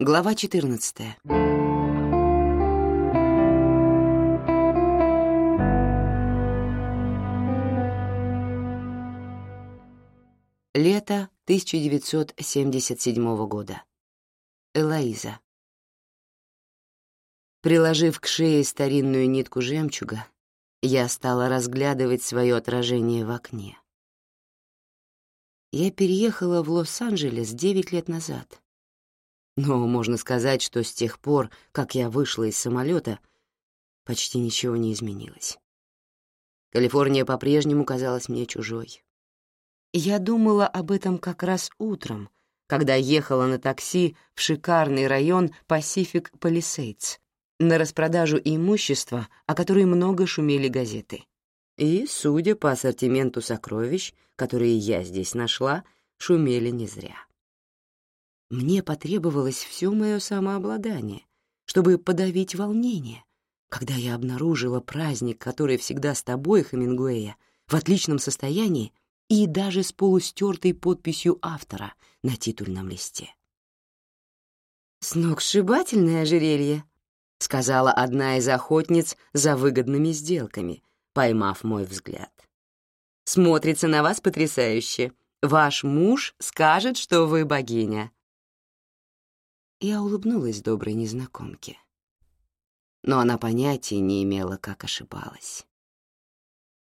Глава 14. Лето 1977 года. Элоиза. Приложив к шее старинную нитку жемчуга, я стала разглядывать свое отражение в окне. Я переехала в Лос-Анджелес девять лет назад. Но можно сказать, что с тех пор, как я вышла из самолета, почти ничего не изменилось. Калифорния по-прежнему казалась мне чужой. Я думала об этом как раз утром, когда ехала на такси в шикарный район Pacific Palisades на распродажу имущества, о которой много шумели газеты. И, судя по ассортименту сокровищ, которые я здесь нашла, шумели не зря. Мне потребовалось все мое самообладание, чтобы подавить волнение, когда я обнаружила праздник, который всегда с тобой, Хемингуэя, в отличном состоянии и даже с полустертой подписью автора на титульном листе. «Сногсшибательное ожерелье», — сказала одна из охотниц за выгодными сделками, поймав мой взгляд. «Смотрится на вас потрясающе. Ваш муж скажет, что вы богиня». Я улыбнулась доброй незнакомке. Но она понятия не имела, как ошибалась.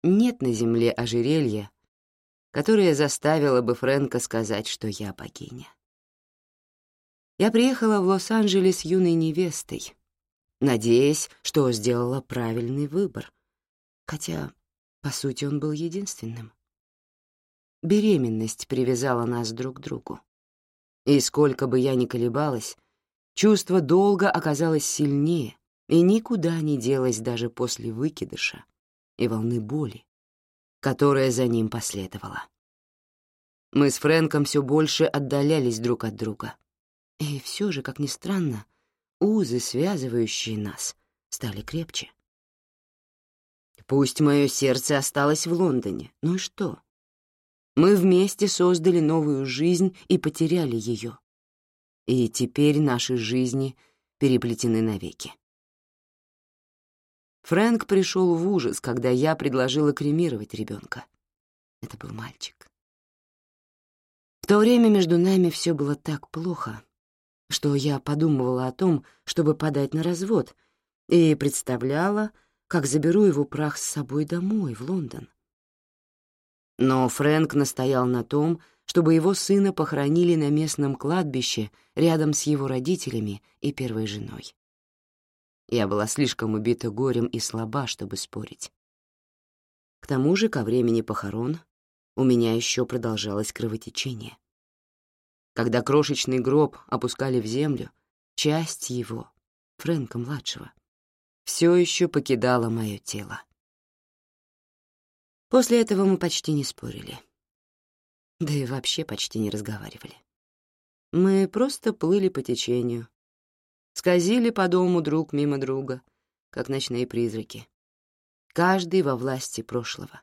Нет на земле ожерелья, которое заставило бы Фрэнка сказать, что я богиня. Я приехала в Лос-Анджелес юной невестой, надеясь, что сделала правильный выбор, хотя, по сути, он был единственным. Беременность привязала нас друг к другу. И сколько бы я ни колебалась, чувство долга оказалось сильнее и никуда не делось даже после выкидыша и волны боли, которая за ним последовала. Мы с Фрэнком все больше отдалялись друг от друга. И все же, как ни странно, узы, связывающие нас, стали крепче. Пусть мое сердце осталось в Лондоне, ну и что? Мы вместе создали новую жизнь и потеряли ее. И теперь наши жизни переплетены навеки. Фрэнк пришел в ужас, когда я предложила кремировать ребенка. Это был мальчик. В то время между нами все было так плохо, что я подумывала о том, чтобы подать на развод, и представляла, как заберу его прах с собой домой, в Лондон. Но Фрэнк настоял на том, чтобы его сына похоронили на местном кладбище рядом с его родителями и первой женой. Я была слишком убита горем и слаба, чтобы спорить. К тому же ко времени похорон у меня еще продолжалось кровотечение. Когда крошечный гроб опускали в землю, часть его, Фрэнка-младшего, все еще покидала мое тело. После этого мы почти не спорили. Да и вообще почти не разговаривали. Мы просто плыли по течению, скользили по дому друг мимо друга, как ночные призраки. Каждый во власти прошлого,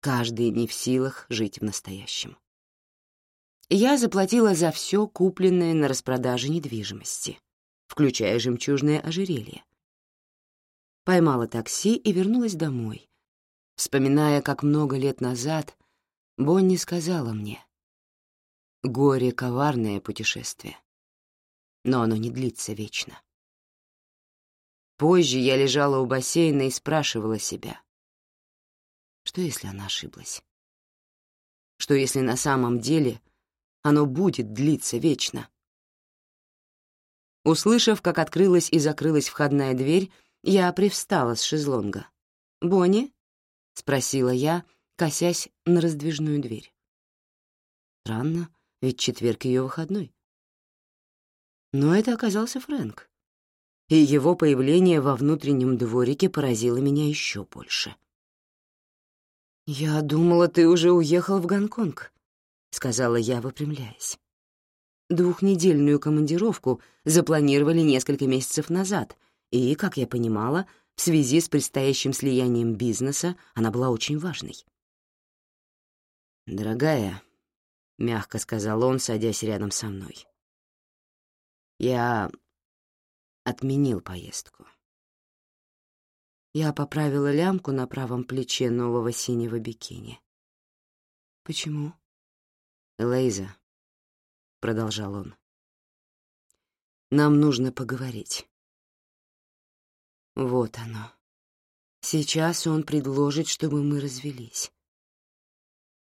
каждый не в силах жить в настоящем. Я заплатила за все купленное на распродаже недвижимости, включая жемчужное ожерелье, поймала такси и вернулась домой, вспоминая, как много лет назад Бонни сказала мне «Горе — коварное путешествие, но оно не длится вечно». Позже я лежала у бассейна и спрашивала себя, что если она ошиблась? Что если на самом деле оно будет длиться вечно? Услышав, как открылась и закрылась входная дверь, я привстала с шезлонга. «Бонни?» — спросила я, косясь на раздвижную дверь. Странно, ведь четверг ее выходной. Но это оказался Фрэнк. И его появление во внутреннем дворике поразило меня еще больше. «Я думала, ты уже уехал в Гонконг», — сказала я, выпрямляясь. Двухнедельную командировку запланировали несколько месяцев назад — и, как я понимала, в связи с предстоящим слиянием бизнеса она была очень важной. «Дорогая», — мягко сказал он, садясь рядом со мной, Я отменил поездку. Я поправила лямку на правом плече нового синего бикини. «Почему?» «Лейза», — продолжал он, — «нам нужно поговорить». Вот оно. Сейчас он предложит, чтобы мы развелись.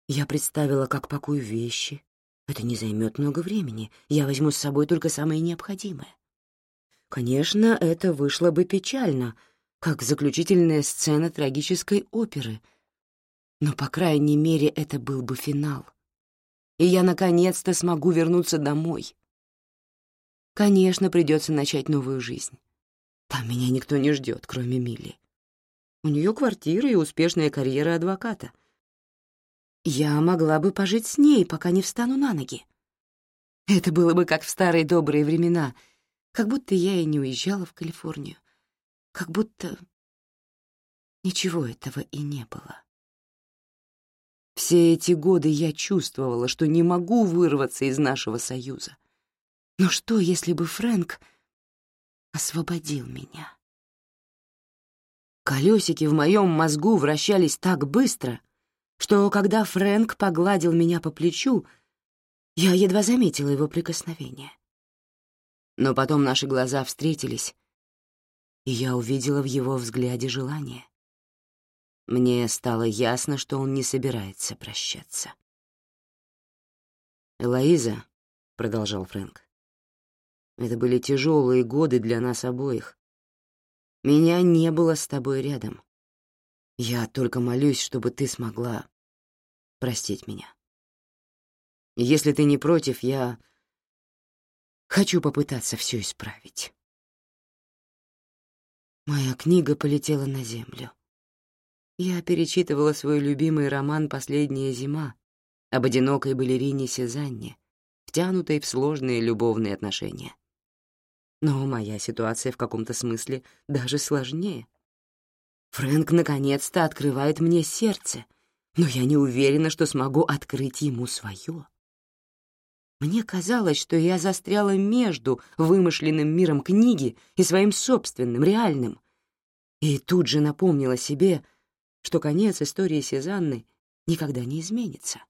Я представила, как пакую вещи. Это не займет много времени. Я возьму с собой только самое необходимое. Конечно, это вышло бы печально, как заключительная сцена трагической оперы. Но, по крайней мере, это был бы финал. И я наконец-то смогу вернуться домой. Конечно, придется начать новую жизнь. Там меня никто не ждет, кроме Милли. У нее квартира и успешная карьера адвоката. Я могла бы пожить с ней, пока не встану на ноги. Это было бы как в старые добрые времена, как будто я и не уезжала в Калифорнию, как будто ничего этого и не было. Все эти годы я чувствовала, что не могу вырваться из нашего союза. Но что, если бы Фрэнк освободил меня. Колесики в моем мозгу вращались так быстро, что когда Фрэнк погладил меня по плечу, я едва заметила его прикосновение. Но потом наши глаза встретились, и я увидела в его взгляде желание. Мне стало ясно, что он не собирается прощаться. «Элоиза», — продолжал Фрэнк, это были тяжелые годы для нас обоих. Меня не было с тобой рядом. Я только молюсь, чтобы ты смогла простить меня. Если ты не против, я хочу попытаться все исправить. Моя книга полетела на землю. Я перечитывала свой любимый роман «Последняя зима» об одинокой балерине Сезанне, втянутой в сложные любовные отношения. Но моя ситуация в каком-то смысле даже сложнее. Фрэнк наконец-то открывает мне сердце, но я не уверена, что смогу открыть ему свое. Мне казалось, что я застряла между вымышленным миром книги и своим собственным, реальным. И тут же напомнила себе, что конец истории Сезанны никогда не изменится.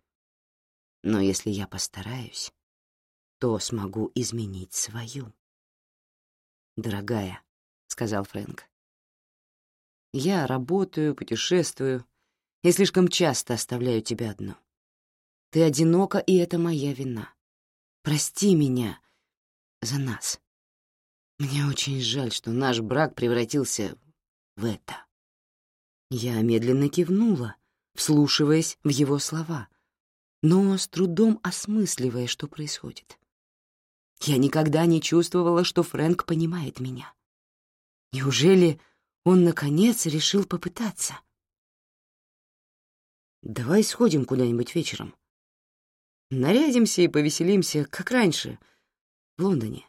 Но если я постараюсь, то смогу изменить свою дорогая», — сказал Фрэнк. «Я работаю, путешествую и слишком часто оставляю тебя одну. Ты одинока, и это моя вина. Прости меня за нас. Мне очень жаль, что наш брак превратился в это». Я медленно кивнула, вслушиваясь в его слова, но с трудом осмысливая, что происходит. Я никогда не чувствовала, что Фрэнк понимает меня. Неужели он, наконец, решил попытаться? «Давай сходим куда-нибудь вечером. Нарядимся и повеселимся, как раньше, в Лондоне».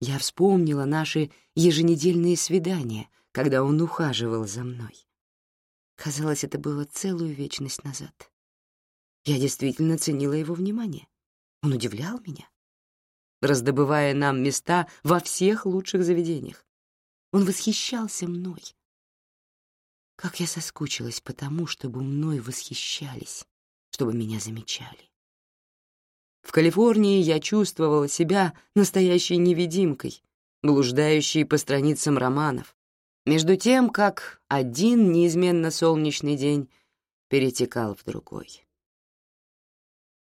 Я вспомнила наши еженедельные свидания, когда он ухаживал за мной. Казалось, это было целую вечность назад. Я действительно ценила его внимание. Он удивлял меня раздобывая нам места во всех лучших заведениях. Он восхищался мной. Как я соскучилась по тому, чтобы мной восхищались, чтобы меня замечали. В Калифорнии я чувствовала себя настоящей невидимкой, блуждающей по страницам романов, между тем, как один неизменно солнечный день перетекал в другой.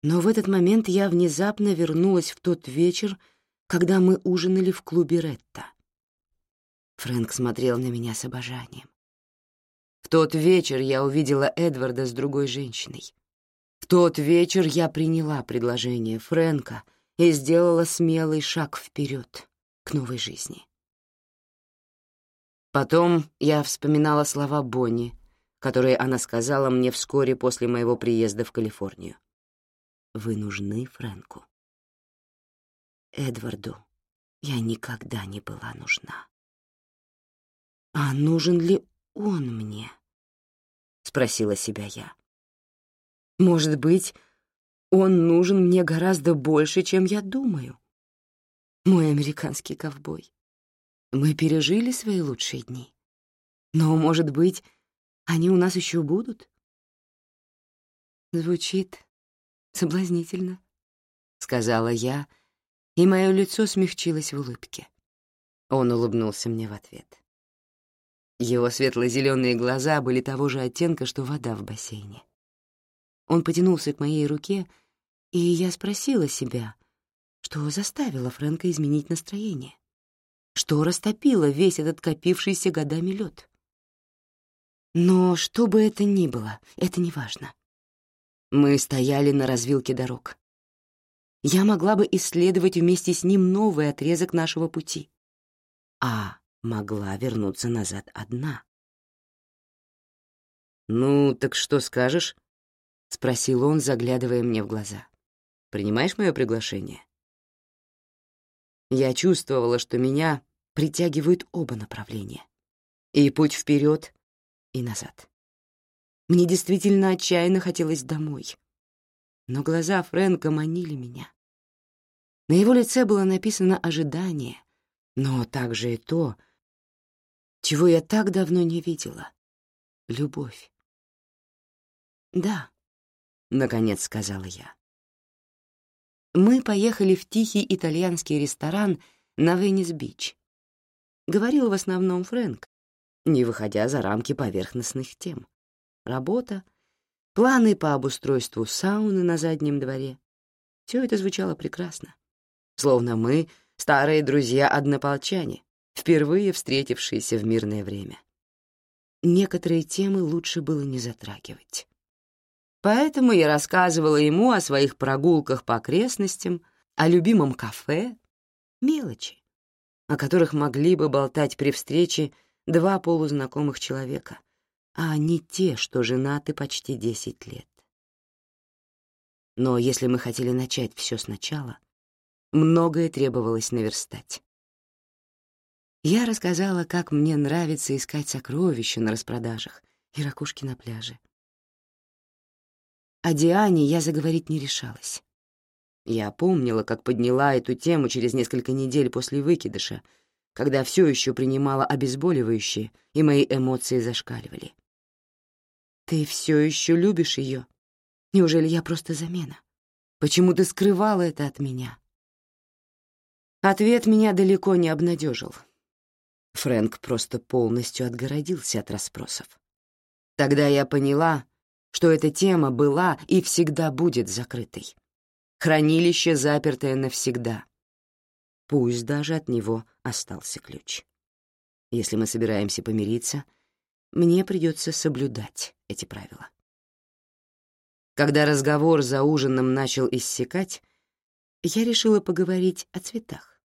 Но в этот момент я внезапно вернулась в тот вечер, когда мы ужинали в клубе Ретта. Фрэнк смотрел на меня с обожанием. В тот вечер я увидела Эдварда с другой женщиной. В тот вечер я приняла предложение Фрэнка и сделала смелый шаг вперед к новой жизни. Потом я вспоминала слова Бонни, которые она сказала мне вскоре после моего приезда в Калифорнию. Вы нужны Фрэнку. Эдварду я никогда не была нужна. «А нужен ли он мне?» — спросила себя я. «Может быть, он нужен мне гораздо больше, чем я думаю. мой американский ковбой. Мы пережили свои лучшие дни. Но, может быть, они у нас еще будут? Звучит соблазнительно, — сказала я, и мое лицо смягчилось в улыбке. Он улыбнулся мне в ответ. Его светло-зеленые глаза были того же оттенка, что вода в бассейне. Он потянулся к моей руке, и я спросила себя, что заставило Фрэнка изменить настроение, что растопило весь этот копившийся годами лед. Но что бы это ни было, это не важно. Мы стояли на развилке дорог. Я могла бы исследовать вместе с ним новый отрезок нашего пути. А могла вернуться назад одна. «Ну, так что скажешь?» — спросил он, заглядывая мне в глаза. «Принимаешь мое приглашение?» Я чувствовала, что меня притягивают оба направления. И путь вперед, и назад. Мне действительно отчаянно хотелось домой. Но глаза Фрэнка манили меня. На его лице было написано ожидание, но также и то, чего я так давно не видела — любовь. «Да», — наконец сказала я. Мы поехали в тихий итальянский ресторан на Венес-Бич. Говорил в основном Фрэнк, не выходя за рамки поверхностных тем. Работа, планы по обустройству сауны на заднем дворе. Все это звучало прекрасно. Словно мы — старые друзья-однополчане, впервые встретившиеся в мирное время. Некоторые темы лучше было не затрагивать. Поэтому я рассказывала ему о своих прогулках по окрестностям, о любимом кафе, мелочи, о которых могли бы болтать при встрече два полузнакомых человека, а не те, что женаты почти десять лет. Но если мы хотели начать все сначала, многое требовалось наверстать. Я рассказала, как мне нравится искать сокровища на распродажах и ракушки на пляже. О Диане я заговорить не решалась. Я помнила, как подняла эту тему через несколько недель после выкидыша, когда все еще принимала обезболивающие, и мои эмоции зашкаливали. «Ты все еще любишь ее? Неужели я просто замена? Почему ты скрывала это от меня?» Ответ меня далеко не обнадежил. Фрэнк просто полностью отгородился от расспросов. Тогда я поняла, что эта тема была и всегда будет закрытой. Хранилище, запертое навсегда. Пусть даже от него остался ключ. Если мы собираемся помириться, мне придется соблюдать эти правила. Когда разговор за ужином начал иссякать, я решила поговорить о цветах.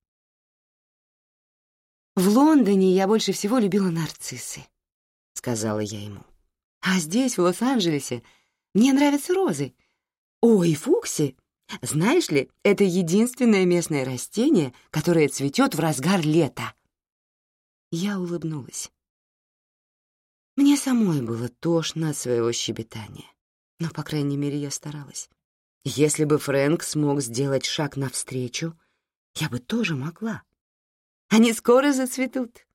«В Лондоне я больше всего любила нарциссы», — сказала я ему. «А здесь, в Лос-Анджелесе, мне нравятся розы. Ой, фукси! Знаешь ли, это единственное местное растение, которое цветет в разгар лета». Я улыбнулась. Мне самой было тошно от своего щебетания, но, по крайней мере, я старалась. Если бы Фрэнк смог сделать шаг навстречу, я бы тоже могла. Они скоро зацветут.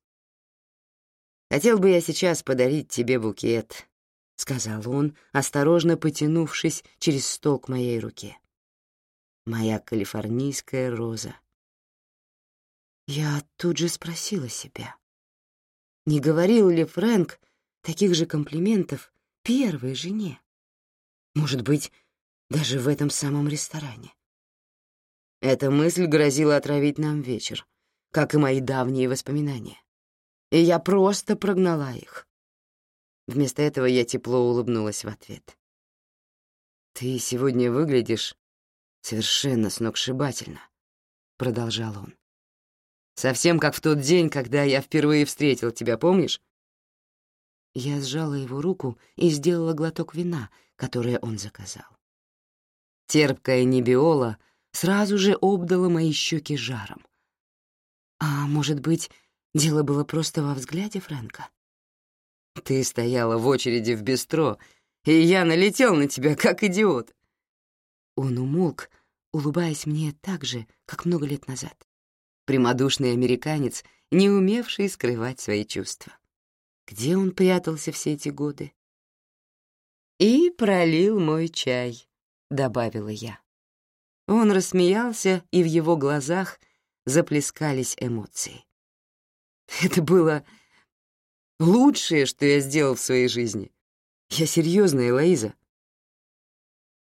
«Хотел бы я сейчас подарить тебе букет», — сказал он, осторожно потянувшись через стол к моей руке. «Моя калифорнийская роза». Я тут же спросила себя, не говорил ли Фрэнк таких же комплиментов первой жене? Может быть, даже в этом самом ресторане? Эта мысль грозила отравить нам вечер, как и мои давние воспоминания. И я просто прогнала их. Вместо этого я тепло улыбнулась в ответ. «Ты сегодня выглядишь совершенно сногсшибательно», — продолжал он. «Совсем как в тот день, когда я впервые встретил тебя, помнишь?» Я сжала его руку и сделала глоток вина, которое он заказал. Терпкая небиола сразу же обдала мои щеки жаром, а может быть, дело было просто во взгляде Фрэнка? Ты стояла в очереди в бистро, и я налетел на тебя, как идиот. Он умолк, улыбаясь мне так же, как много лет назад. Прямодушный американец, не умевший скрывать свои чувства. Где он прятался все эти годы? «И пролил мой чай», — добавила я. Он рассмеялся, и в его глазах заплескались эмоции. Это было лучшее, что я сделал в своей жизни. Я серьезная, Лоиза.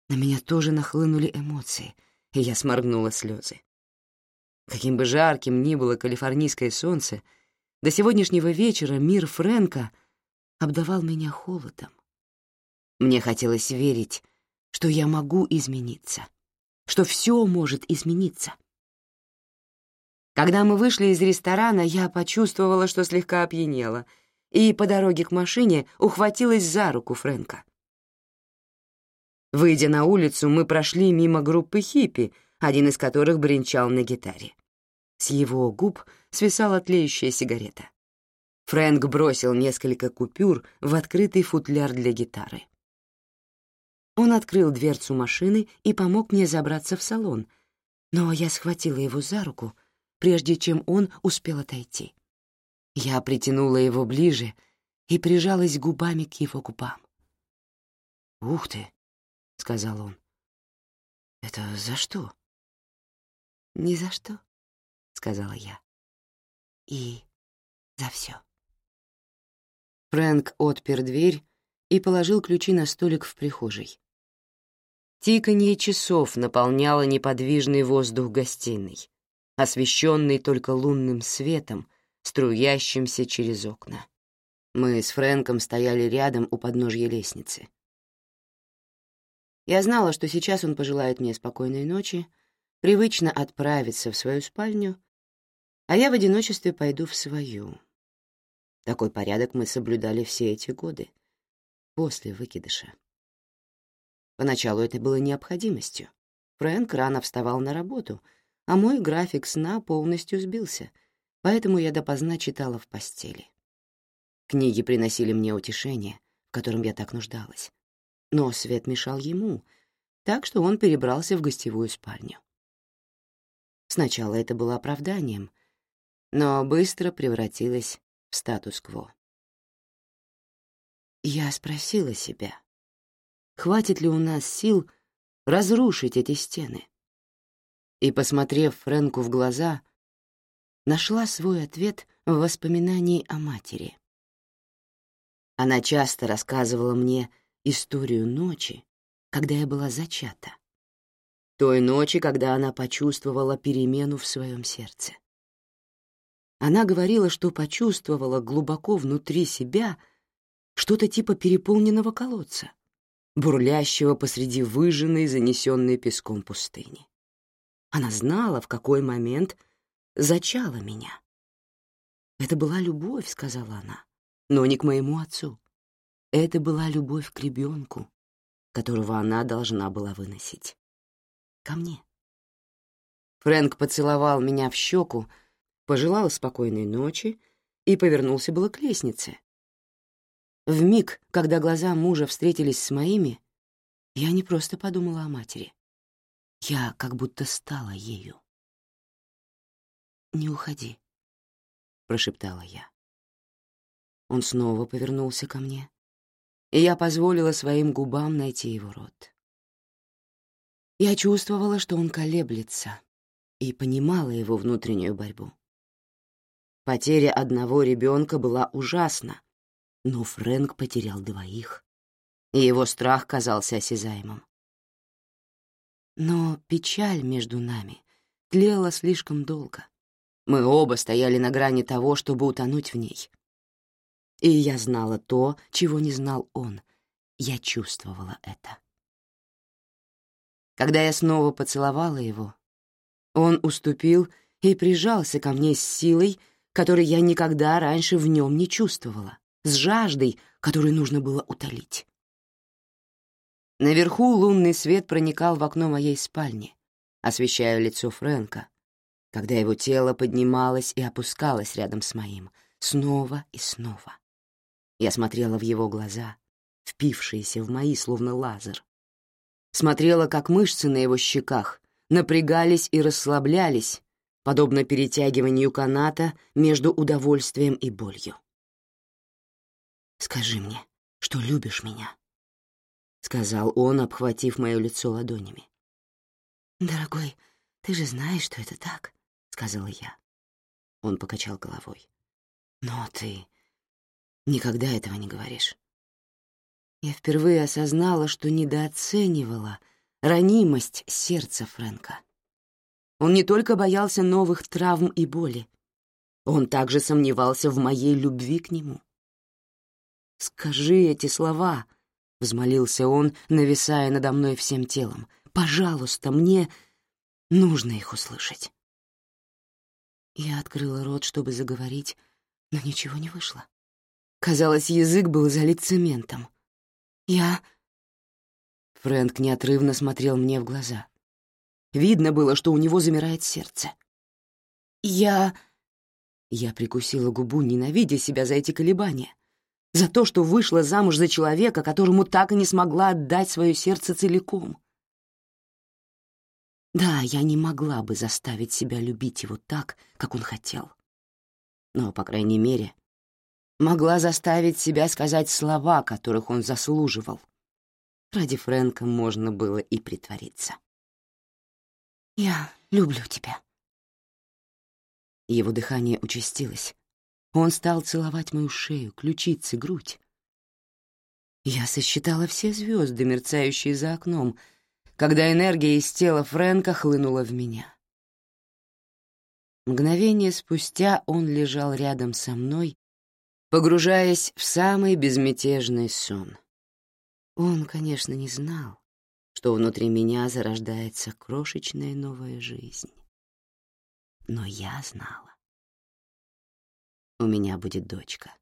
На меня тоже нахлынули эмоции, и я сморгнула слезы. Каким бы жарким ни было калифорнийское солнце, до сегодняшнего вечера мир Фрэнка обдавал меня холодом. Мне хотелось верить, что я могу измениться, что все может измениться. Когда мы вышли из ресторана, я почувствовала, что слегка опьянела, и по дороге к машине ухватилась за руку Фрэнка. Выйдя на улицу, мы прошли мимо группы хиппи, один из которых бренчал на гитаре. С его губ свисала тлеющая сигарета. Фрэнк бросил несколько купюр в открытый футляр для гитары. Он открыл дверцу машины и помог мне забраться в салон, но я схватила его за руку, прежде чем он успел отойти. Я притянула его ближе и прижалась губами к его губам. «Ух ты!» — сказал он. «Это за что?» «Ни за что», — сказала я. «И за все». Фрэнк отпер дверь и положил ключи на столик в прихожей. Тиканье часов наполняло неподвижный воздух гостиной, освещенный только лунным светом, струящимся через окна. Мы с Фрэнком стояли рядом у подножья лестницы. Я знала, что сейчас он пожелает мне спокойной ночи, привычно отправиться в свою спальню, а я в одиночестве пойду в свою. Такой порядок мы соблюдали все эти годы, после выкидыша. Поначалу это было необходимостью. Фрэнк рано вставал на работу, а мой график сна полностью сбился, поэтому я допоздна читала в постели. Книги приносили мне утешение, в котором я так нуждалась. Но свет мешал ему, так что он перебрался в гостевую спальню. Сначала это было оправданием, но быстро превратилось в статус-кво. Я спросила себя, хватит ли у нас сил разрушить эти стены. И, посмотрев Фрэнку в глаза, нашла свой ответ в воспоминании о матери. Она часто рассказывала мне историю ночи, когда я была зачата. Той ночи, когда она почувствовала перемену в своем сердце. Она говорила, что почувствовала глубоко внутри себя что-то типа переполненного колодца — бурлящего посреди выжженной, занесенной песком пустыни. Она знала, в какой момент зачала меня. «Это была любовь», — сказала она, — «но не к моему отцу. Это была любовь к ребенку, которого она должна была выносить. Ко мне». Фрэнк поцеловал меня в щеку, пожелал спокойной ночи и повернулся было к лестнице, в миг, когда глаза мужа встретились с моими, я не просто подумала о матери. Я как будто стала ею. «Не уходи», — прошептала я. Он снова повернулся ко мне, и я позволила своим губам найти его рот. Я чувствовала, что он колеблется, и понимала его внутреннюю борьбу. Потеря одного ребенка была ужасна, но Фрэнк потерял двоих, и его страх казался осязаемым. Но печаль между нами тлела слишком долго. Мы оба стояли на грани того, чтобы утонуть в ней. И я знала то, чего не знал он. Я чувствовала это. Когда я снова поцеловала его, он уступил и прижался ко мне с силой, которой я никогда раньше в нем не чувствовала с жаждой, которую нужно было утолить. Наверху лунный свет проникал в окно моей спальни, освещая лицо Фрэнка, когда его тело поднималось и опускалось рядом с моим, снова и снова. Я смотрела в его глаза, впившиеся в мои, словно лазер. Смотрела, как мышцы на его щеках напрягались и расслаблялись, подобно перетягиванию каната между удовольствием и болью. «Скажи мне, что любишь меня», — сказал он, обхватив мое лицо ладонями. «Дорогой, ты же знаешь, что это так», — сказала я. Он покачал головой. «Но ты никогда этого не говоришь». Я впервые осознала, что недооценивала ранимость сердца Фрэнка. Он не только боялся новых травм и боли, он также сомневался в моей любви к нему. «Скажи эти слова», — взмолился он, нависая надо мной всем телом. «Пожалуйста, мне нужно их услышать». Я открыла рот, чтобы заговорить, но ничего не вышло. Казалось, язык был залит цементом. Я... Фрэнк неотрывно смотрел мне в глаза. Видно было, что у него замирает сердце. Я... Я прикусила губу, ненавидя себя за эти колебания — за то, что вышла замуж за человека, которому так и не смогла отдать свое сердце целиком. Да, я не могла бы заставить себя любить его так, как он хотел. Но, по крайней мере, могла заставить себя сказать слова, которых он заслуживал. Ради Фрэнка можно было и притвориться. «Я люблю тебя». Его дыхание участилось, он стал целовать мою шею, ключицы, грудь. Я сосчитала все звезды, мерцающие за окном, когда энергия из тела Фрэнка хлынула в меня. Мгновение спустя он лежал рядом со мной, погружаясь в самый безмятежный сон. Он, конечно, не знал, что внутри меня зарождается крошечная новая жизнь. Но я знала у меня будет дочка.